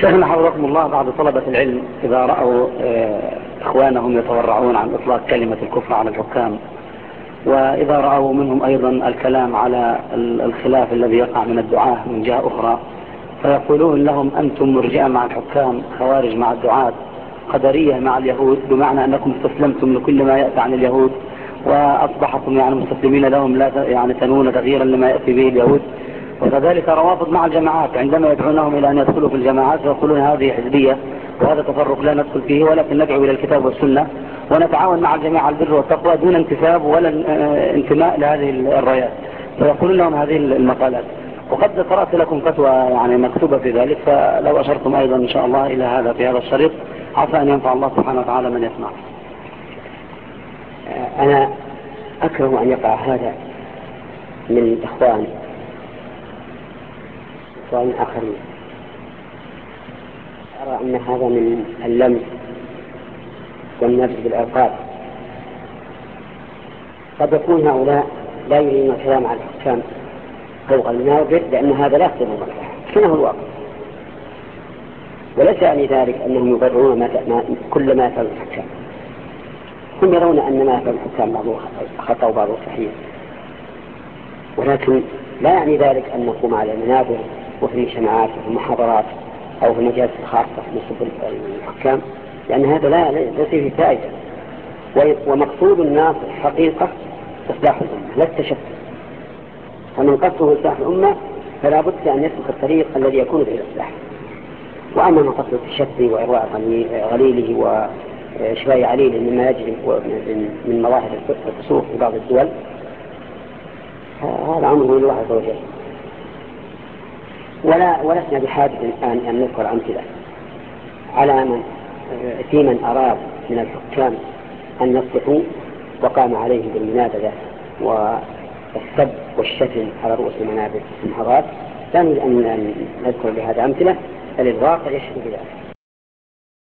شيخنا حفظكم الله بعض طلبة العلم إذا رأوا آه، إخوانهم يتورعون عن إطلاق كلمة الكفر على الحكام. وإذا رأوا منهم أيضا الكلام على الخلاف الذي يقع من الدعاة من جهة أخرى فيقولون لهم أنتم مرجئة مع الحكام خوارج مع الدعاة قدرية مع اليهود بمعنى أنكم استسلمتم لكل ما يأتي عن اليهود وأصبحتم يعني مستسلمين لهم لا يعني تنون تغييرا لما يأتي به اليهود. وكذلك روافض مع الجماعات عندما يدعونهم إلى أن يدخلوا في الجماعات يقولون هذه حزبية وهذا تفرق لا ندخل فيه ولكن ندعو إلى الكتاب والسنة ونتعاون مع الجميع على البر والتقوى دون انتساب ولا انتماء لهذه الرايات فيقولون لهم هذه المقالات. وقد قرأت لكم فتوى يعني مكتوبة في ذلك فلو أشرتم أيضا إن شاء الله إلى هذا في هذا الشريط عسى أن ينفع الله سبحانه وتعالى من يسمع. أنا أكره أن يقع هذا من الإخوان إخوان آخرين أرى أن هذا من اللمس والنبذ بالألقاب قد يكون هؤلاء لا يريدون الكلام على الحكام فوق المنابر لأن هذا لا يخدم المصلحة شنو الواقع وليس يعني ذلك أنهم يبررون ما كل ما يفعل الحكام. هم يرون أن ما يفعل الحكام بعضه خطأ وبعضه صحيح. ولكن لا يعني ذلك أن نقوم على المنابر وفي الجماعات وفي المحاضرات أو في المجالس الخاصة في الحكام لأن هذا لا ليس فيه فائدة. ومقصود الناس الحقيقة إصلاح الأمة لا التشتت. فمن قصده إصلاح الأمة فلا بد أن يسلك الطريق الذي يكون به الإصلاح. وأما من قصد التشتي وإرواء غليله وإشباع عليله مما يجري من مظاهر الفسوق في بعض الدول هذا أمره من الله عز وجل. ولا ولسنا بحاجة الآن أن نذكر أمثلة. على من في من أراد من الحكام أن يصلحوا وقام عليهم بالمنابذة والسب والشتم على رؤوس المنابر المحاضرات لا نريد أن نذكر بهذا أمثلة بل الواقع يشهد بذلك.